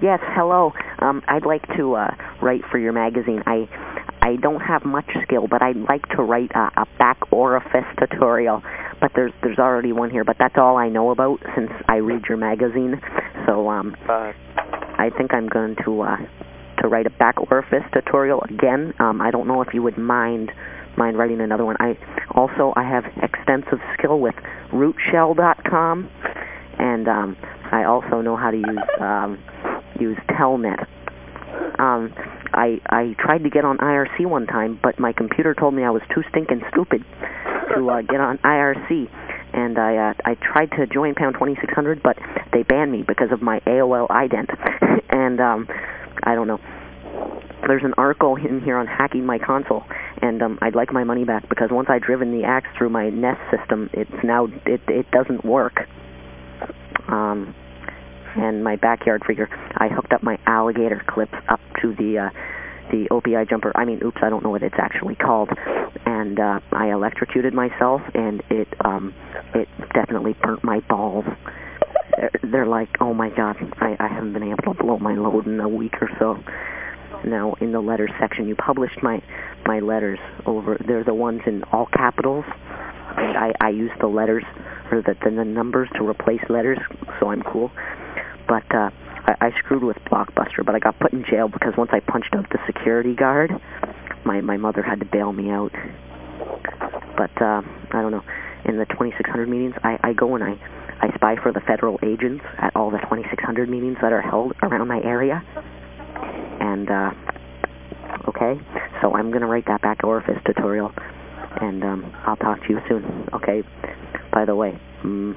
Yes, hello. Um, I'd like to uh, write for your magazine. I I don't have much skill, but I'd like to write a, a back orifice tutorial. But there's there's already one here, but that's all I know about since I read your magazine. So um, Uh, I think I'm going to uh, to write a back orifice tutorial again. Um, I don't know if you would mind mind writing another one. I also I have extensive skill with rootshell.com, and um, I also know how to use um, use Telnet. Um, I I tried to get on IRC one time, but my computer told me I was too stinking stupid to uh, get on IRC. And I uh, I tried to join Pound 2600, but they banned me because of my AOL ident. and um, I don't know. There's an article in here on hacking my console, and um, I'd like my money back because once I driven the axe through my NES system, it's now it it doesn't work. Um, and my backyard freaker, I hooked up my alligator clips up to the uh, the OPI jumper. I mean, oops, I don't know what it's actually called. And uh, I electrocuted myself, and it um, it definitely burnt my balls. They're, they're like, oh my god, I, I haven't been able to blow my load in a week or so. Now, in the letters section, you published my my letters over. They're the ones in all capitals. I I use the letters or the the numbers to replace letters, so I'm cool. But uh, I, I screwed with Blockbuster, but I got put in jail because once I punched out the security guard, my my mother had to bail me out. But uh, I don't know. In the 2600 meetings, I I go and I I spy for the federal agents at all the 2600 meetings that are held around my area. And uh, okay, so I'm gonna write that back to orifice tutorial, and um, I'll talk to you soon. Okay. By the way, mm,